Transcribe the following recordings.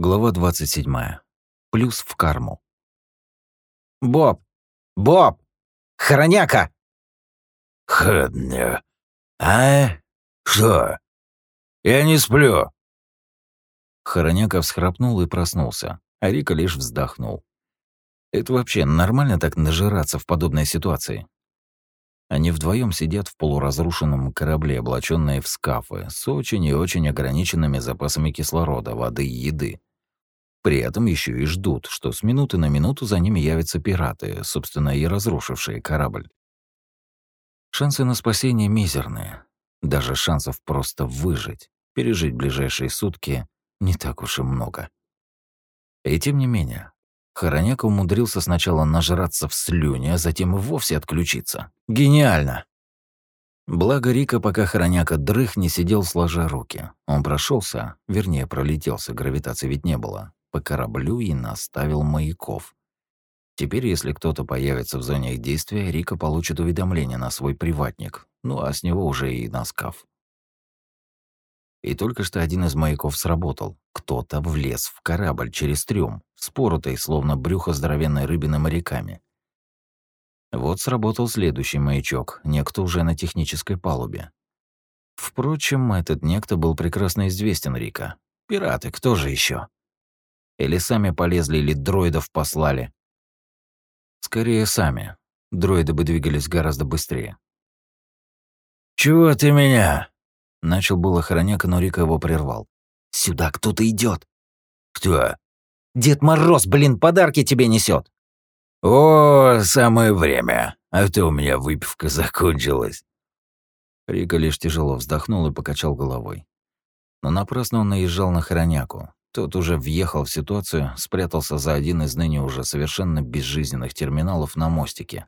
Глава 27. Плюс в карму. «Боб! Боб! Хороняка!» «Хадня. А? Что? Я не сплю». Хороняка всхрапнул и проснулся, а Рика лишь вздохнул. Это вообще нормально так нажираться в подобной ситуации? Они вдвоем сидят в полуразрушенном корабле, облаченные в скафы, с очень и очень ограниченными запасами кислорода, воды и еды. При этом еще и ждут, что с минуты на минуту за ними явятся пираты, собственно, и разрушившие корабль. Шансы на спасение мизерные. Даже шансов просто выжить, пережить ближайшие сутки не так уж и много. И тем не менее, Хороняка умудрился сначала нажраться в слюне, а затем и вовсе отключиться. Гениально! Благо Рика, пока Хороняка дрых, не сидел сложа руки. Он прошелся, вернее, пролетелся, гравитации ведь не было, по кораблю и наставил маяков. Теперь, если кто-то появится в зоне их действия, Рика получит уведомление на свой приватник, ну а с него уже и на скаф. И только что один из маяков сработал. Кто-то влез в корабль через трюм, споротый, словно брюхо здоровенной рыбины моряками. Вот сработал следующий маячок, некто уже на технической палубе. Впрочем, этот некто был прекрасно известен Рика. Пираты, кто же еще? Или сами полезли, или дроидов послали? Скорее, сами. Дроиды бы двигались гораздо быстрее. «Чего ты меня?» Начал было хороняка, но Рика его прервал. «Сюда кто-то идет. «Кто?» «Дед Мороз, блин, подарки тебе несет. «О, самое время. А то у меня выпивка закончилась». Рика лишь тяжело вздохнул и покачал головой. Но напрасно он наезжал на хороняку. Тот уже въехал в ситуацию, спрятался за один из ныне уже совершенно безжизненных терминалов на мостике.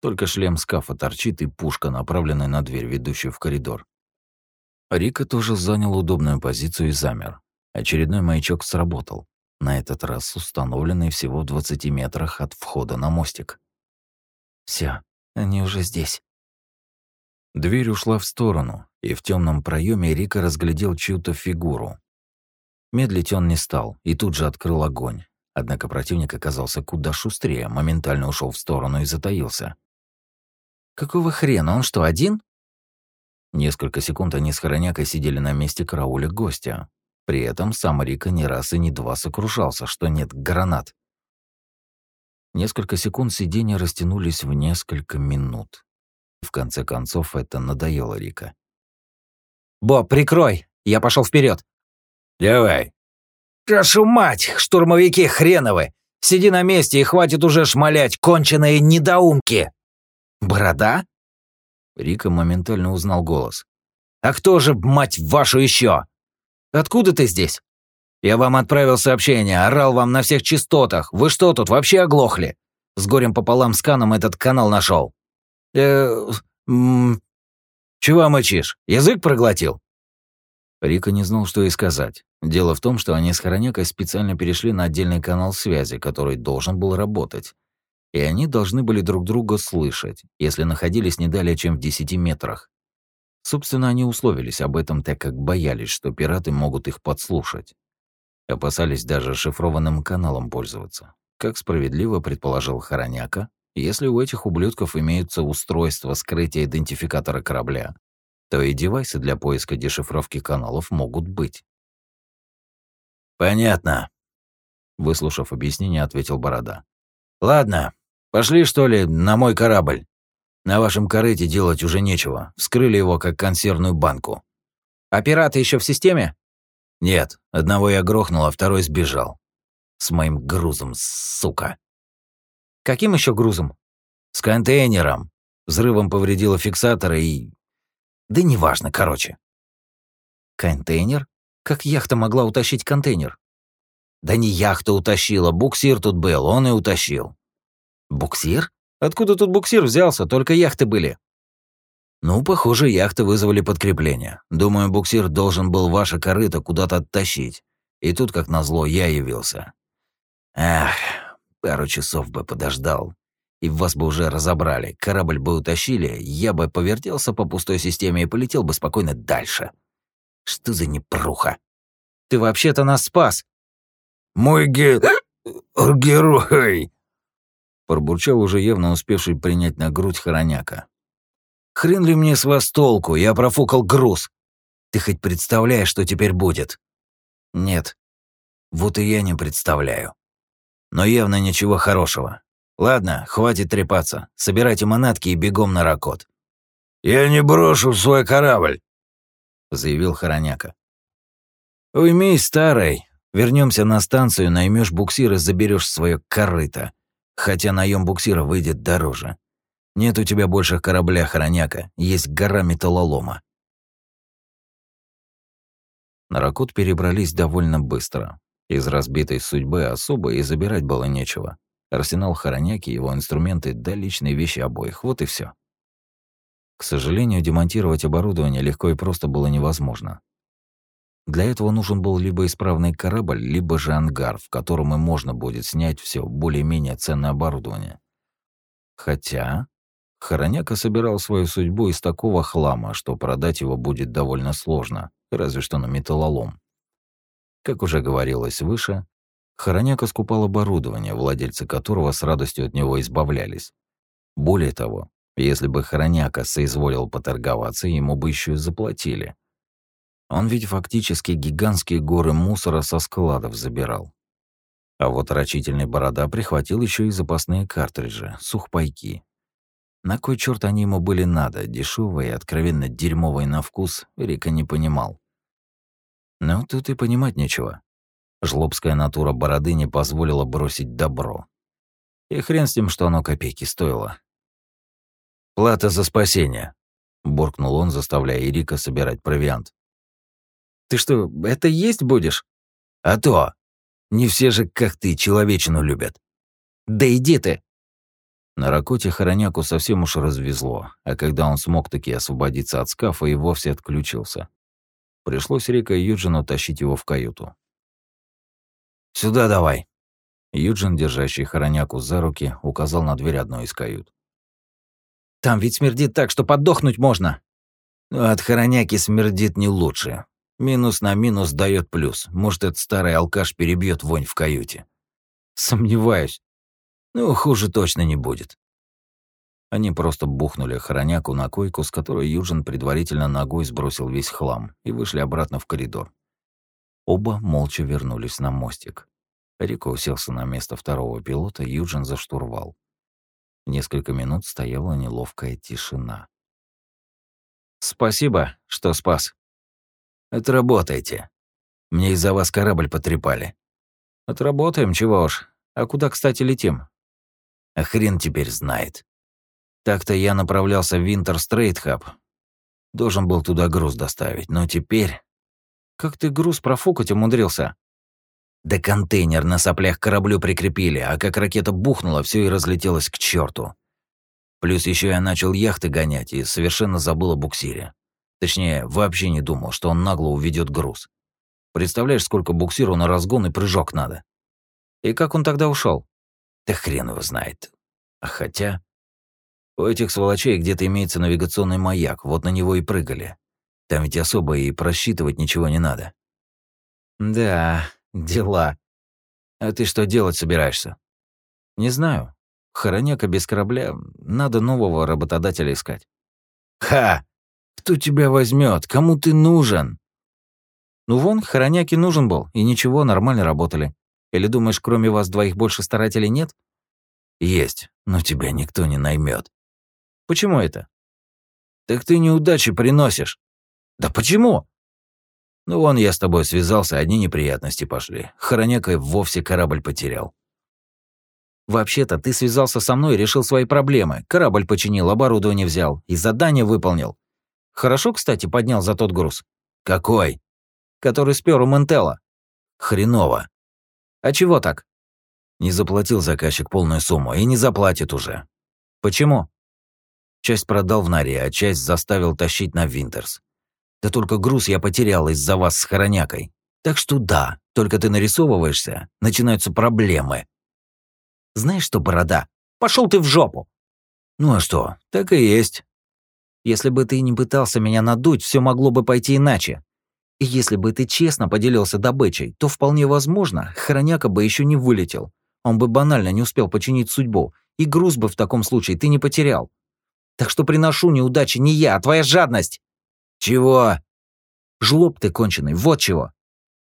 Только шлем скафа торчит и пушка, направленная на дверь, ведущую в коридор. Рика тоже занял удобную позицию и замер. Очередной маячок сработал, на этот раз установленный всего в 20 метрах от входа на мостик. Все, они уже здесь. Дверь ушла в сторону, и в темном проеме Рика разглядел чью-то фигуру. Медлить он не стал и тут же открыл огонь. Однако противник оказался куда шустрее, моментально ушел в сторону и затаился. Какого хрена, он что, один? Несколько секунд они с Хоронякой сидели на месте карауля гостя. При этом сам Рика не раз и не два сокрушался, что нет гранат. Несколько секунд сидения растянулись в несколько минут. В конце концов, это надоело Рика. «Боб, прикрой! Я пошел вперед. «Давай». «Прошу мать, штурмовики хреновы! Сиди на месте и хватит уже шмалять, конченые недоумки!» «Борода?» Рика моментально узнал голос. «А кто же, мать вашу, еще? Откуда ты здесь? Я вам отправил сообщение, орал вам на всех частотах. Вы что тут, вообще оглохли? С горем пополам сканом этот канал нашел. Э, чего мочишь? Язык проглотил? Рика не знал, что и сказать. Дело в том, что они с Хоронякой специально перешли на отдельный канал связи, который должен был работать. И они должны были друг друга слышать, если находились не далее, чем в 10 метрах. Собственно, они условились об этом, так как боялись, что пираты могут их подслушать. Опасались даже шифрованным каналом пользоваться. Как справедливо предположил Хороняка, если у этих ублюдков имеются устройства скрытия идентификатора корабля, то и девайсы для поиска дешифровки каналов могут быть. «Понятно», — выслушав объяснение, ответил Борода. «Ладно, пошли, что ли, на мой корабль. На вашем корыте делать уже нечего. Вскрыли его, как консервную банку. А пираты еще в системе? Нет, одного я грохнул, а второй сбежал. С моим грузом, сука. Каким еще грузом? С контейнером. Взрывом повредило фиксатора и... Да неважно, короче. Контейнер? Как яхта могла утащить контейнер? Да не яхта утащила, буксир тут был, он и утащил. Буксир? Откуда тут буксир взялся? Только яхты были. Ну, похоже, яхты вызвали подкрепление. Думаю, буксир должен был ваше корыто куда-то оттащить. И тут, как назло, я явился. Эх, пару часов бы подождал. И вас бы уже разобрали, корабль бы утащили, я бы повертелся по пустой системе и полетел бы спокойно дальше. Что за непруха? Ты вообще-то нас спас. Мой ге... герой!» Пробурчал уже явно успевший принять на грудь хороняка. «Хрен ли мне с вас толку? Я профукал груз. Ты хоть представляешь, что теперь будет?» «Нет. Вот и я не представляю. Но явно ничего хорошего. Ладно, хватит трепаться. Собирайте манатки и бегом на Ракот». «Я не брошу свой корабль», — заявил Хороняка. «Уймись, старый. Вернемся на станцию, наймешь буксир и заберешь свое корыто. Хотя наем буксира выйдет дороже. Нет у тебя больше корабля, Хороняка. Есть гора металлолома». На Ракот перебрались довольно быстро. Из разбитой судьбы особо и забирать было нечего. Арсенал Хороняки, его инструменты, да личные вещи обоих. Вот и все. К сожалению, демонтировать оборудование легко и просто было невозможно. Для этого нужен был либо исправный корабль, либо же ангар, в котором и можно будет снять все более-менее ценное оборудование. Хотя Хороняка собирал свою судьбу из такого хлама, что продать его будет довольно сложно, разве что на металлолом. Как уже говорилось выше, Хороняка скупал оборудование, владельцы которого с радостью от него избавлялись. Более того, если бы Хороняка соизволил поторговаться, ему бы еще и заплатили. Он ведь фактически гигантские горы мусора со складов забирал. А вот рачительный борода прихватил еще и запасные картриджи, сухпайки. На кой черт они ему были надо, дешевые и откровенно дерьмовые на вкус, Рика не понимал. Но тут и понимать нечего. Жлобская натура бороды не позволила бросить добро. И хрен с тем, что оно копейки стоило. «Плата за спасение», — буркнул он, заставляя Ирика собирать провиант. «Ты что, это есть будешь?» «А то! Не все же, как ты, человечину любят». «Да иди ты!» На Ракоте Хороняку совсем уж развезло, а когда он смог таки освободиться от скафа и вовсе отключился. Пришлось Рика и Юджину тащить его в каюту. «Сюда давай!» Юджин, держащий Хороняку за руки, указал на дверь одной из кают. Там ведь смердит так, что подохнуть можно. Но от хороняки смердит не лучше. Минус на минус дает плюс. Может, этот старый алкаш перебьет вонь в каюте. Сомневаюсь. Ну, хуже точно не будет. Они просто бухнули хороняку на койку, с которой Юджин предварительно ногой сбросил весь хлам, и вышли обратно в коридор. Оба молча вернулись на мостик. Рико уселся на место второго пилота, Юджин за штурвал. Несколько минут стояла неловкая тишина. «Спасибо, что спас». «Отработайте. Мне из-за вас корабль потрепали». «Отработаем, чего уж. А куда, кстати, летим?» «А хрен теперь знает. Так-то я направлялся в Винтер Стрейт Хаб. Должен был туда груз доставить, но теперь...» «Как ты груз профукать умудрился?» Да контейнер на соплях кораблю прикрепили, а как ракета бухнула, все и разлетелось к черту. Плюс еще я начал яхты гонять и совершенно забыл о буксире. Точнее, вообще не думал, что он нагло уведет груз. Представляешь, сколько буксиру на разгон и прыжок надо. И как он тогда ушел? Да хрен его знает. А хотя... У этих сволочей где-то имеется навигационный маяк, вот на него и прыгали. Там ведь особо и просчитывать ничего не надо. Да, Дела. А ты что делать собираешься? Не знаю. Хороняка без корабля. Надо нового работодателя искать. Ха! Кто тебя возьмет? Кому ты нужен? Ну вон, Хороняки нужен был, и ничего, нормально работали. Или думаешь, кроме вас двоих больше старателей нет? Есть, но тебя никто не наймет. Почему это? Так ты неудачи приносишь. Да почему? Ну вон я с тобой связался, одни неприятности пошли. Хороняка вовсе корабль потерял. Вообще-то ты связался со мной и решил свои проблемы. Корабль починил, оборудование взял и задание выполнил. Хорошо, кстати, поднял за тот груз. Какой? Который спер у Ментела. Хреново. А чего так? Не заплатил заказчик полную сумму и не заплатит уже. Почему? Часть продал в Наре, а часть заставил тащить на Винтерс. Да только груз я потерял из-за вас с хоронякой. Так что да, только ты нарисовываешься, начинаются проблемы. Знаешь что, борода, пошел ты в жопу. Ну а что, так и есть. Если бы ты не пытался меня надуть, все могло бы пойти иначе. И если бы ты честно поделился добычей, то вполне возможно, Хороняка бы еще не вылетел. Он бы банально не успел починить судьбу, и груз бы в таком случае ты не потерял. Так что приношу неудачи не я, а твоя жадность. Чего? Жлоб ты конченый, вот чего.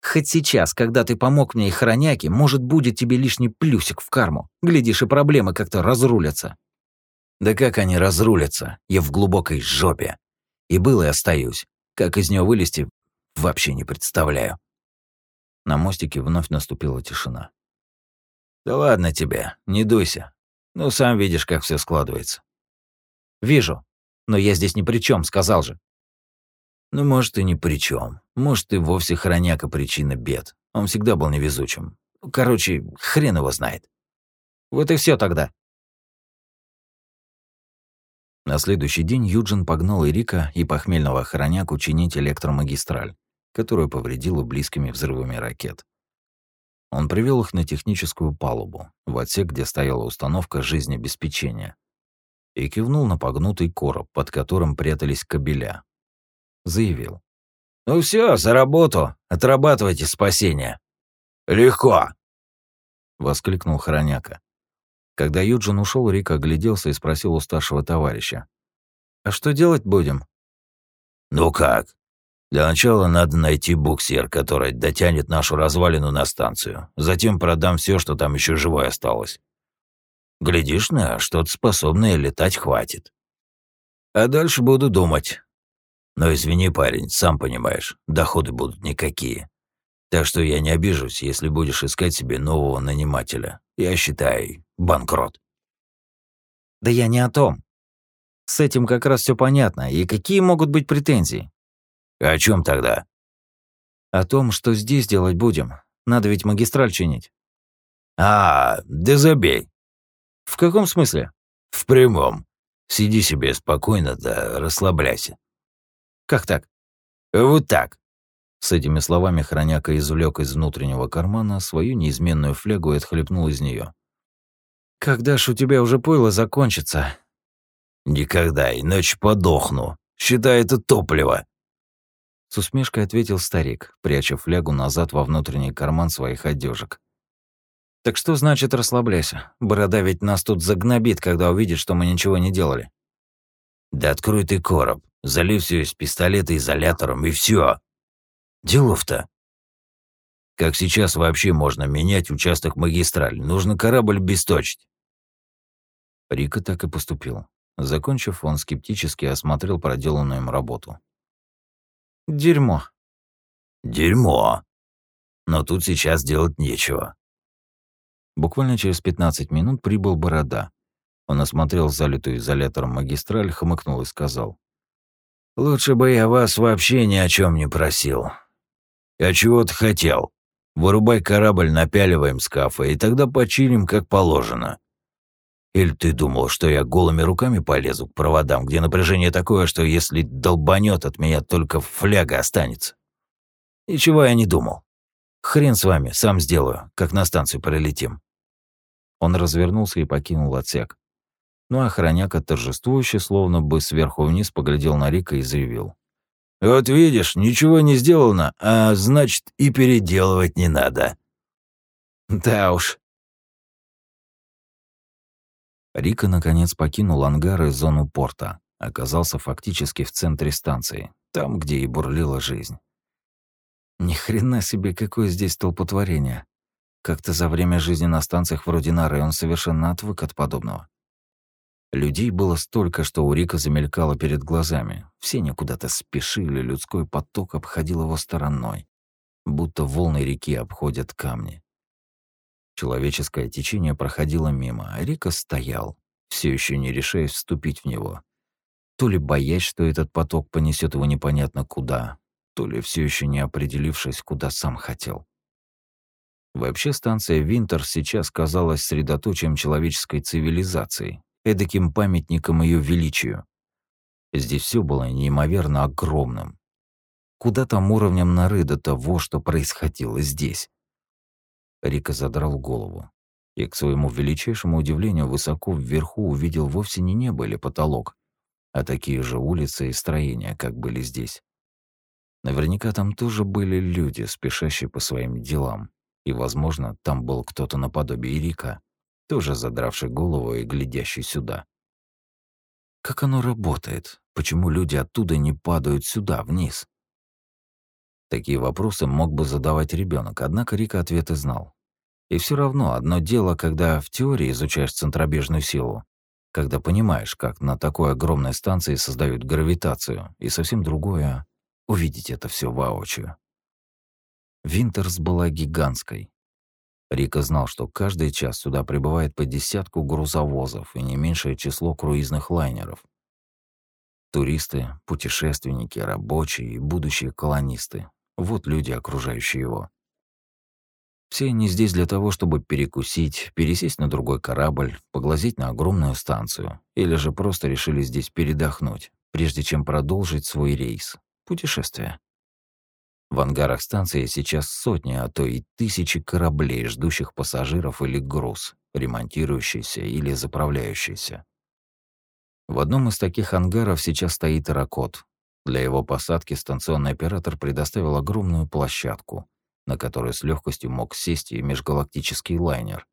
Хоть сейчас, когда ты помог мне и хороняке, может, будет тебе лишний плюсик в карму. Глядишь, и проблемы как-то разрулятся. Да как они разрулятся? Я в глубокой жопе. И был и остаюсь. Как из нее вылезти, вообще не представляю. На мостике вновь наступила тишина. Да ладно тебе, не дуйся. Ну, сам видишь, как все складывается. Вижу. Но я здесь ни при чем, сказал же. Ну, может, и ни при чем. Может, и вовсе хроняка причина бед. Он всегда был невезучим. Короче, хрен его знает. Вот и все тогда. На следующий день Юджин погнал Эрика и похмельного хороняку чинить электромагистраль, которую повредила близкими взрывами ракет. Он привел их на техническую палубу, в отсек, где стояла установка жизнеобеспечения, и кивнул на погнутый короб, под которым прятались кабеля. Заявил. «Ну все, за работу. Отрабатывайте спасение». «Легко!» — воскликнул Хороняка. Когда Юджин ушел, Рик огляделся и спросил у старшего товарища. «А что делать будем?» «Ну как? Для начала надо найти буксир, который дотянет нашу развалину на станцию. Затем продам все, что там еще живое осталось. Глядишь, на что-то способное летать хватит. А дальше буду думать. Но извини, парень, сам понимаешь, доходы будут никакие. Так что я не обижусь, если будешь искать себе нового нанимателя. Я считаю, банкрот. Да я не о том. С этим как раз все понятно. И какие могут быть претензии? О чем тогда? О том, что здесь делать будем. Надо ведь магистраль чинить. А, да забей. В каком смысле? В прямом. Сиди себе спокойно да расслабляйся. Как так? Вот так. С этими словами хроняка извлек из внутреннего кармана свою неизменную флягу и отхлебнул из нее. «Когда ж у тебя уже пойло закончится?» «Никогда, иначе подохну. Считай это топливо». С усмешкой ответил старик, пряча флягу назад во внутренний карман своих одежек. «Так что значит расслабляйся? Борода ведь нас тут загнобит, когда увидит, что мы ничего не делали». «Да открой ты короб, залей все из пистолета изолятором, и все. Делов-то. Как сейчас вообще можно менять участок магистрали? Нужно корабль бесточить». Рика так и поступил. Закончив, он скептически осмотрел проделанную им работу. «Дерьмо». «Дерьмо. Но тут сейчас делать нечего. Буквально через 15 минут прибыл Борода. Он осмотрел залитую изолятором магистраль, хмыкнул и сказал. «Лучше бы я вас вообще ни о чем не просил. Я чего-то хотел. Вырубай корабль, напяливаем скафы, и тогда почилим, как положено. Или ты думал, что я голыми руками полезу к проводам, где напряжение такое, что если долбанет от меня, только фляга останется? Ничего я не думал. Хрен с вами, сам сделаю, как на станцию прилетим». Он развернулся и покинул отсек. Ну а охраняка торжествующе, словно бы сверху вниз, поглядел на Рика и заявил. «Вот видишь, ничего не сделано, а значит, и переделывать не надо». «Да уж». Рика, наконец, покинул ангар и зону порта. Оказался фактически в центре станции, там, где и бурлила жизнь. Ни хрена себе, какое здесь толпотворение. Как-то за время жизни на станциях вроде Нары он совершенно отвык от подобного. Людей было столько, что у Рика замелькало перед глазами. Все они куда-то спешили, людской поток обходил его стороной, будто волны реки обходят камни. Человеческое течение проходило мимо, а Рика стоял, все еще не решаясь вступить в него. То ли боясь, что этот поток понесет его непонятно куда, то ли все еще не определившись, куда сам хотел. Вообще станция Винтер сейчас казалась средоточием человеческой цивилизации, эдаким памятником ее величию. Здесь все было неимоверно огромным. Куда там уровнем норы до того, что происходило здесь? Рика задрал голову и, к своему величайшему удивлению, высоко вверху увидел вовсе не небо или потолок, а такие же улицы и строения, как были здесь. Наверняка там тоже были люди, спешащие по своим делам. И, возможно, там был кто-то наподобие Рика, тоже задравший голову и глядящий сюда. Как оно работает? Почему люди оттуда не падают сюда, вниз? Такие вопросы мог бы задавать ребенок, однако Рика ответы знал. И все равно одно дело, когда в теории изучаешь центробежную силу, когда понимаешь, как на такой огромной станции создают гравитацию, и совсем другое — увидеть это все воочию. Винтерс была гигантской. Рика знал, что каждый час сюда прибывает по десятку грузовозов и не меньшее число круизных лайнеров. Туристы, путешественники, рабочие и будущие колонисты — вот люди, окружающие его. Все они здесь для того, чтобы перекусить, пересесть на другой корабль, поглазеть на огромную станцию, или же просто решили здесь передохнуть, прежде чем продолжить свой рейс, путешествие. В ангарах станции сейчас сотни, а то и тысячи кораблей, ждущих пассажиров или груз, ремонтирующийся или заправляющийся. В одном из таких ангаров сейчас стоит «Ракот». Для его посадки станционный оператор предоставил огромную площадку — на который с легкостью мог сесть и межгалактический лайнер.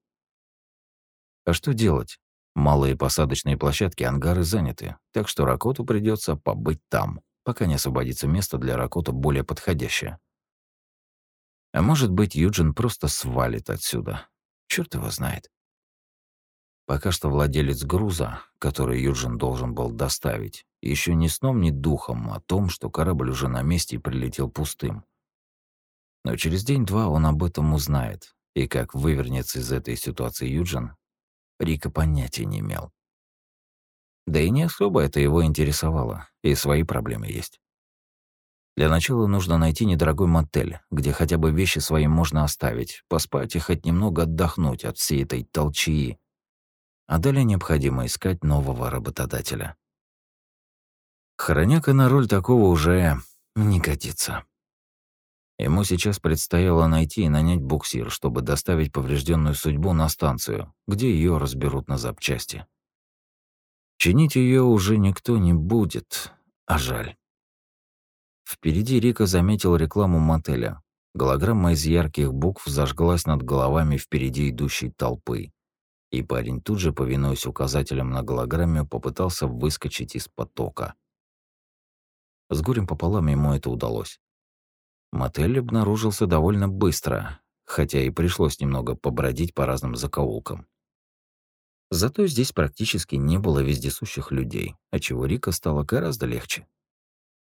А что делать? Малые посадочные площадки ангары заняты, так что Ракоту придется побыть там, пока не освободится место для Ракота более подходящее. А может быть, Юджин просто свалит отсюда. Черт его знает. Пока что владелец груза, который Юджин должен был доставить, еще ни сном, ни духом о том, что корабль уже на месте и прилетел пустым. Но через день-два он об этом узнает, и как вывернется из этой ситуации Юджин, Рика понятия не имел. Да и не особо это его интересовало, и свои проблемы есть. Для начала нужно найти недорогой мотель, где хотя бы вещи свои можно оставить, поспать и хоть немного отдохнуть от всей этой толчии. А далее необходимо искать нового работодателя. Хороняка на роль такого уже не годится. Ему сейчас предстояло найти и нанять буксир, чтобы доставить поврежденную судьбу на станцию, где ее разберут на запчасти. Чинить ее уже никто не будет, а жаль. Впереди Рика заметил рекламу мотеля. Голограмма из ярких букв зажглась над головами впереди идущей толпы. И парень тут же, повинуясь указателям на голограмме, попытался выскочить из потока. С горем пополам ему это удалось. Мотель обнаружился довольно быстро, хотя и пришлось немного побродить по разным закоулкам. Зато здесь практически не было вездесущих людей, отчего Рика стало гораздо легче.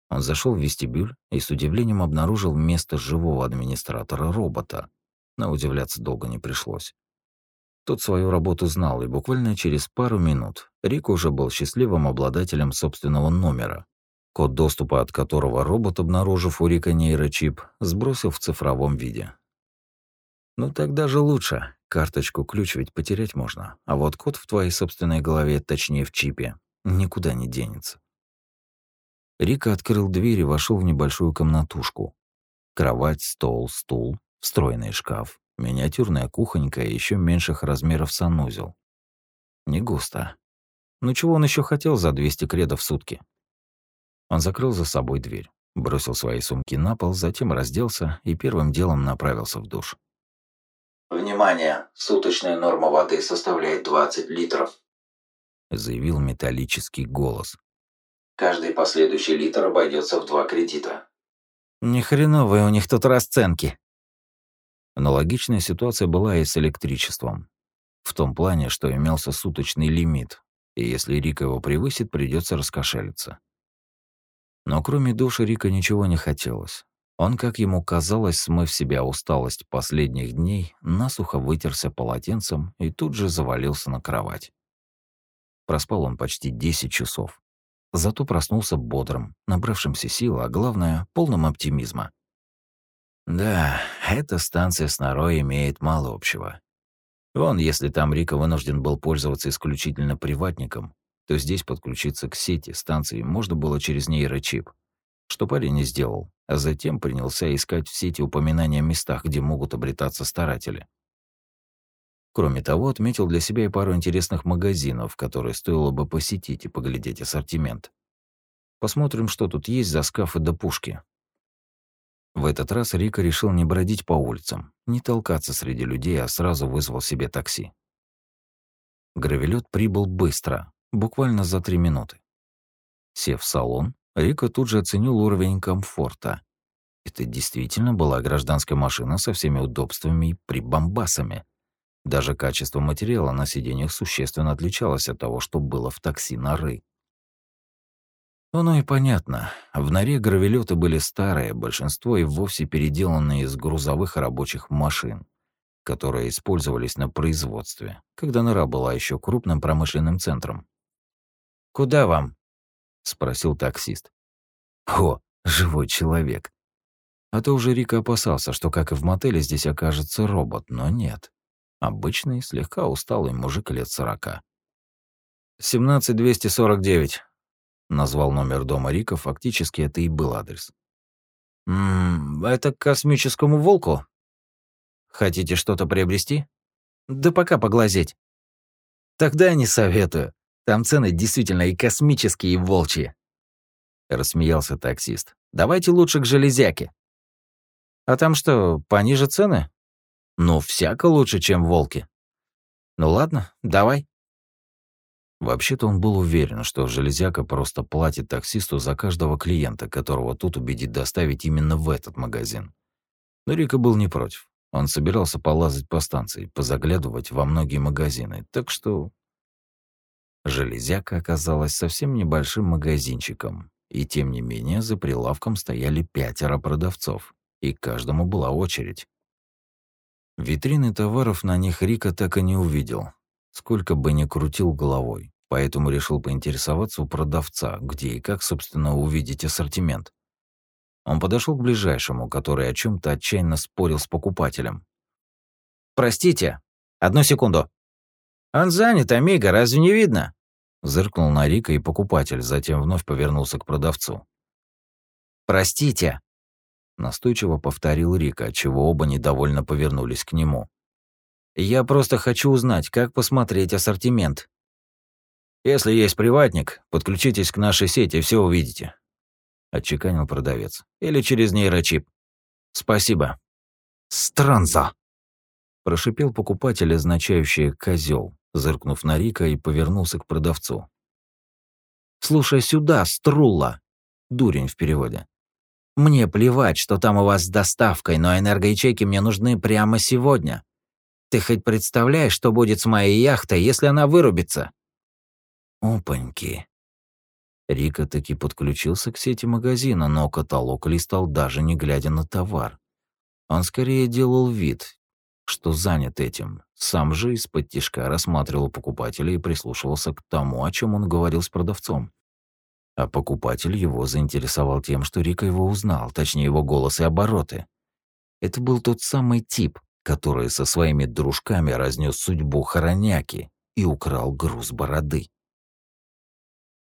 Он зашел в вестибюль и с удивлением обнаружил место живого администратора-робота, но удивляться долго не пришлось. Тот свою работу знал, и буквально через пару минут Рик уже был счастливым обладателем собственного номера, код доступа от которого робот, обнаружив у Рика нейрочип, сбросил в цифровом виде. Ну так даже лучше. Карточку-ключ ведь потерять можно, а вот код в твоей собственной голове, точнее в чипе, никуда не денется. Рика открыл дверь и вошел в небольшую комнатушку. Кровать, стол, стул, встроенный шкаф, миниатюрная кухонька и еще меньших размеров санузел. Не густо. Ну чего он еще хотел за 200 кредов в сутки? Он закрыл за собой дверь, бросил свои сумки на пол, затем разделся и первым делом направился в душ. «Внимание! Суточная норма воды составляет 20 литров», заявил металлический голос. «Каждый последующий литр обойдется в два кредита». Ни хреновые у них тут расценки. Аналогичная ситуация была и с электричеством. В том плане, что имелся суточный лимит, и если Рика его превысит, придется раскошелиться. Но кроме души Рика ничего не хотелось. Он, как ему казалось, смыв себя усталость последних дней, насухо вытерся полотенцем и тут же завалился на кровать. Проспал он почти 10 часов. Зато проснулся бодрым, набравшимся сил, а главное, полным оптимизма. Да, эта станция с норой имеет мало общего. Вон, если там Рика вынужден был пользоваться исключительно приватником, то здесь подключиться к сети станции можно было через нейрочип, что парень не сделал, а затем принялся искать в сети упоминания о местах, где могут обретаться старатели. Кроме того, отметил для себя и пару интересных магазинов, которые стоило бы посетить и поглядеть ассортимент. Посмотрим, что тут есть за скафы до пушки. В этот раз Рика решил не бродить по улицам, не толкаться среди людей, а сразу вызвал себе такси. Гравелет прибыл быстро, буквально за три минуты. Сев в салон, Рика тут же оценил уровень комфорта. Это действительно была гражданская машина со всеми удобствами и прибамбасами. Даже качество материала на сиденьях существенно отличалось от того, что было в такси Норы. Оно и понятно. В норе гравелеты были старые, большинство и вовсе переделанные из грузовых рабочих машин, которые использовались на производстве, когда нора была еще крупным промышленным центром. «Куда вам?» — спросил таксист. «О, живой человек!» А то уже Рика опасался, что, как и в мотеле, здесь окажется робот, но нет. Обычный, слегка усталый мужик лет сорока. «17249», Назвал номер дома Рика, фактически это и был адрес. «Ммм, это к космическому волку? Хотите что-то приобрести? Да пока поглазеть. Тогда не советую. Там цены действительно и космические, и волчьи. Рассмеялся таксист. Давайте лучше к железяке. А там что, пониже цены? Ну, всяко лучше, чем волки. Ну ладно, давай. Вообще-то он был уверен, что железяка просто платит таксисту за каждого клиента, которого тут убедит доставить именно в этот магазин. Но Рика был не против. Он собирался полазать по станции, позаглядывать во многие магазины, так что... Железяка оказалась совсем небольшим магазинчиком, и тем не менее за прилавком стояли пятеро продавцов, и каждому была очередь. Витрины товаров на них Рика так и не увидел, сколько бы ни крутил головой поэтому решил поинтересоваться у продавца, где и как, собственно, увидеть ассортимент. Он подошел к ближайшему, который о чем то отчаянно спорил с покупателем. «Простите, одну секунду. Он занят, Амиго, разве не видно?» Зыркнул на Рика и покупатель, затем вновь повернулся к продавцу. «Простите», — настойчиво повторил Рика, отчего оба недовольно повернулись к нему. «Я просто хочу узнать, как посмотреть ассортимент. Если есть приватник, подключитесь к нашей сети, все увидите. Отчеканил продавец. Или через нейрочип. Спасибо. Странза. Прошипел покупатель, означающий козел, зыркнув на Рика и повернулся к продавцу. «Слушай сюда, струлла!» Дурень в переводе. «Мне плевать, что там у вас с доставкой, но энергоячейки мне нужны прямо сегодня. Ты хоть представляешь, что будет с моей яхтой, если она вырубится?» Опаньки. Рика таки подключился к сети магазина, но каталог листал даже не глядя на товар. Он скорее делал вид, что занят этим. Сам же из-под тишка рассматривал покупателя и прислушивался к тому, о чем он говорил с продавцом. А покупатель его заинтересовал тем, что Рика его узнал, точнее его голос и обороты. Это был тот самый тип, который со своими дружками разнес судьбу хороняки и украл груз бороды.